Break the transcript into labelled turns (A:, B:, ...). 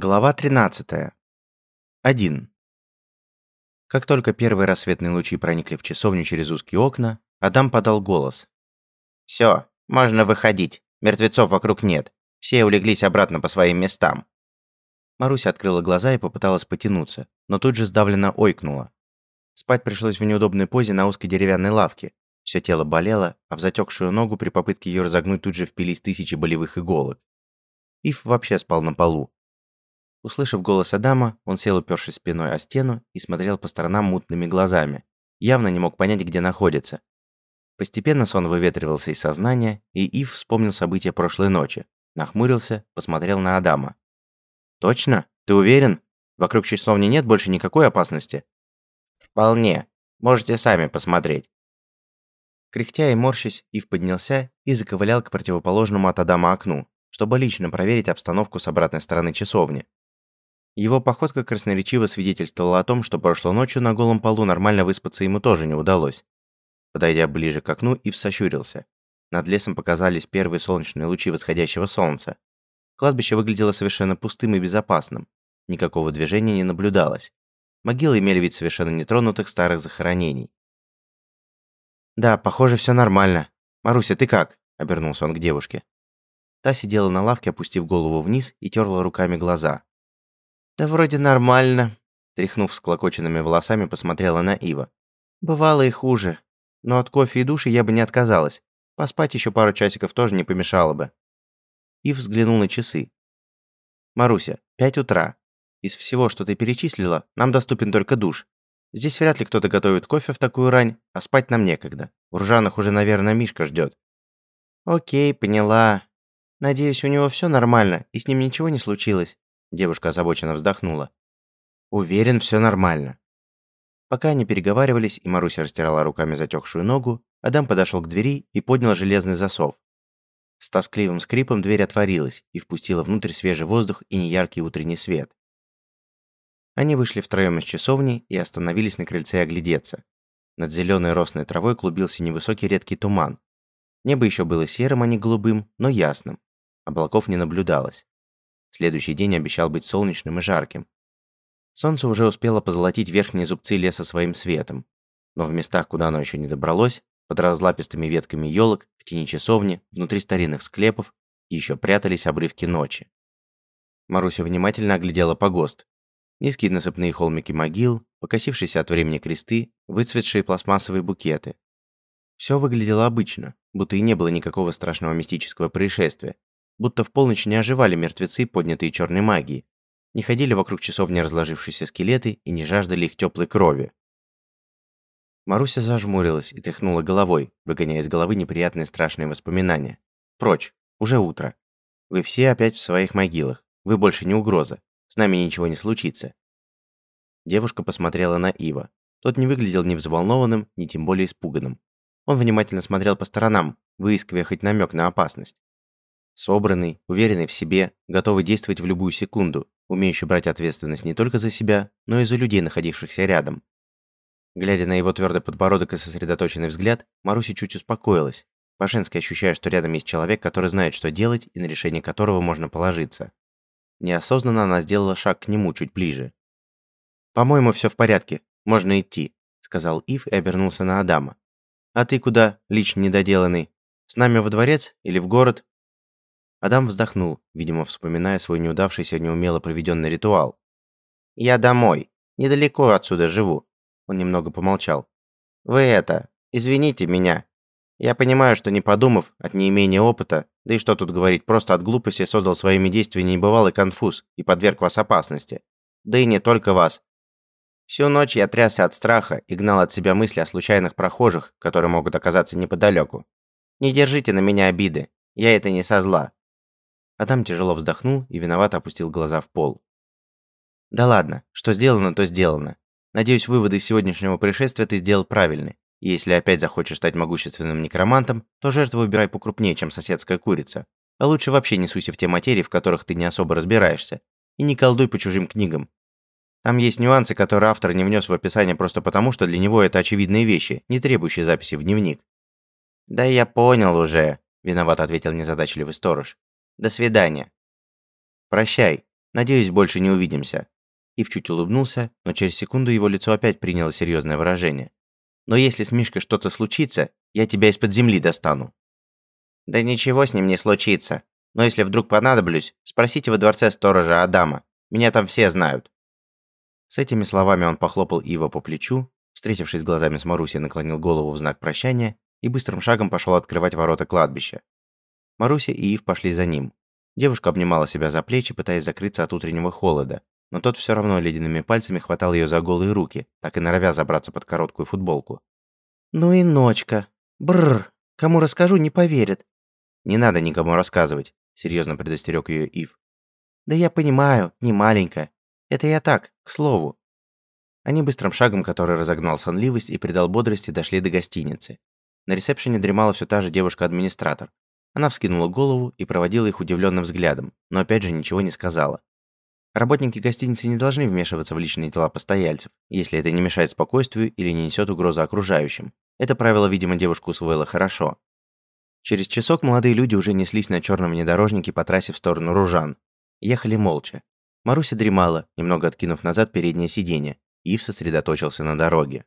A: Глава 13. 1. Как только первые рассветные лучи проникли в часовню через узкие окна, Адам подал голос. «Всё, можно выходить. Мертвецов вокруг нет. Все улеглись обратно по своим местам». Маруся открыла глаза и попыталась потянуться, но тут же сдавленно ойкнула. Спать пришлось в неудобной позе на узкой деревянной лавке. Всё тело болело, а в затекшую ногу при попытке её разогнуть тут же впились тысячи болевых иголок. Ив вообще спал на полу, Услышав голос Адама, он сел, упершись спиной о стену, и смотрел по сторонам мутными глазами. Явно не мог понять, где находится. Постепенно сон выветривался из сознания, и Ив вспомнил события прошлой ночи. Нахмурился, посмотрел на Адама. «Точно? Ты уверен? Вокруг часовни нет больше никакой опасности?» «Вполне. Можете сами посмотреть». Кряхтя и морщась, Ив поднялся и заковылял к противоположному от Адама окну, чтобы лично проверить обстановку с обратной стороны часовни. Его походка красноречиво свидетельствовала о том, что прошлой ночью на голом полу нормально выспаться ему тоже не удалось. Подойдя ближе к окну, Ив сощурился. Над лесом показались первые солнечные лучи восходящего солнца. Кладбище выглядело совершенно пустым и безопасным. Никакого движения не наблюдалось. Могилы имели вид совершенно нетронутых старых захоронений. «Да, похоже, все нормально. Маруся, ты как?» – обернулся он к девушке. Та сидела на лавке, опустив голову вниз и терла руками глаза. «Да вроде нормально», – тряхнув склокоченными волосами, посмотрела на Ива. «Бывало и хуже. Но от кофе и души я бы не отказалась. Поспать еще пару часиков тоже не помешало бы». Ив взглянул на часы. «Маруся, пять утра. Из всего, что ты перечислила, нам доступен только душ. Здесь вряд ли кто-то готовит кофе в такую рань, а спать нам некогда. В Ржанах уже, наверное, Мишка ждет. «Окей, поняла. Надеюсь, у него все нормально, и с ним ничего не случилось. Девушка озабоченно вздохнула. «Уверен, все нормально». Пока они переговаривались, и Маруся растирала руками затекшую ногу, Адам подошел к двери и поднял железный засов. С тоскливым скрипом дверь отворилась и впустила внутрь свежий воздух и неяркий утренний свет. Они вышли втроем из часовни и остановились на крыльце оглядеться. Над зеленой росной травой клубился невысокий редкий туман. Небо еще было серым, а не голубым, но ясным. Облаков не наблюдалось. Следующий день обещал быть солнечным и жарким. Солнце уже успело позолотить верхние зубцы леса своим светом. Но в местах, куда оно еще не добралось, под разлапистыми ветками елок, в тени часовни, внутри старинных склепов, еще прятались обрывки ночи. Маруся внимательно оглядела погост. Низкие насыпные холмики могил, покосившиеся от времени кресты, выцветшие пластмассовые букеты. Все выглядело обычно, будто и не было никакого страшного мистического происшествия, будто в полночь не оживали мертвецы, поднятые черной магией, не ходили вокруг часовни разложившиеся скелеты и не жаждали их теплой крови. Маруся зажмурилась и тряхнула головой, выгоняя из головы неприятные страшные воспоминания. «Прочь! Уже утро. Вы все опять в своих могилах. Вы больше не угроза. С нами ничего не случится». Девушка посмотрела на Ива. Тот не выглядел ни взволнованным, ни тем более испуганным. Он внимательно смотрел по сторонам, выискивая хоть намек на опасность. Собранный, уверенный в себе, готовый действовать в любую секунду, умеющий брать ответственность не только за себя, но и за людей, находившихся рядом. Глядя на его твердый подбородок и сосредоточенный взгляд, Маруся чуть успокоилась, по-женски ощущая, что рядом есть человек, который знает, что делать и на решение которого можно положиться. Неосознанно она сделала шаг к нему чуть ближе. «По-моему, все в порядке. Можно идти», — сказал Ив и обернулся на Адама. «А ты куда, лично недоделанный? С нами во дворец или в город?» Адам вздохнул, видимо, вспоминая свой неудавшийся неумело проведенный ритуал. «Я домой. Недалеко отсюда живу». Он немного помолчал. «Вы это, извините меня. Я понимаю, что не подумав, от неимения опыта, да и что тут говорить, просто от глупости создал своими действиями небывалый конфуз и подверг вас опасности. Да и не только вас. Всю ночь я трясся от страха и гнал от себя мысли о случайных прохожих, которые могут оказаться неподалеку. Не держите на меня обиды. Я это не со зла. Адам тяжело вздохнул и виновато опустил глаза в пол. «Да ладно, что сделано, то сделано. Надеюсь, выводы из сегодняшнего происшествия ты сделал правильны. И если опять захочешь стать могущественным некромантом, то жертву выбирай покрупнее, чем соседская курица. А лучше вообще не суйся в те материи, в которых ты не особо разбираешься. И не колдуй по чужим книгам. Там есть нюансы, которые автор не внес в описание просто потому, что для него это очевидные вещи, не требующие записи в дневник. «Да я понял уже», – виновато ответил незадачливый сторож. До свидания. Прощай. Надеюсь, больше не увидимся». Ив чуть улыбнулся, но через секунду его лицо опять приняло серьезное выражение. «Но если с Мишкой что-то случится, я тебя из-под земли достану». «Да ничего с ним не случится. Но если вдруг понадоблюсь, спросите во дворце сторожа Адама. Меня там все знают». С этими словами он похлопал Ива по плечу, встретившись глазами с Марусей, наклонил голову в знак прощания и быстрым шагом пошел открывать ворота кладбища. Маруся и Ив пошли за ним. Девушка обнимала себя за плечи, пытаясь закрыться от утреннего холода, но тот все равно ледяными пальцами хватал ее за голые руки, так и норовя забраться под короткую футболку. «Ну и ночка. Бррр. Кому расскажу, не поверят». «Не надо никому рассказывать», — серьезно предостерег ее Ив. «Да я понимаю, не маленькая. Это я так, к слову». Они быстрым шагом, который разогнал сонливость и придал бодрости, дошли до гостиницы. На ресепшене дремала все та же девушка-администратор. Она вскинула голову и проводила их удивленным взглядом, но опять же ничего не сказала. Работники гостиницы не должны вмешиваться в личные дела постояльцев, если это не мешает спокойствию или не несет угрозы окружающим. Это правило, видимо, девушка усвоила хорошо. Через часок молодые люди уже неслись на черном внедорожнике по трассе в сторону Ружан. Ехали молча. Маруся дремала, немного откинув назад переднее сиденье, Ив сосредоточился на дороге.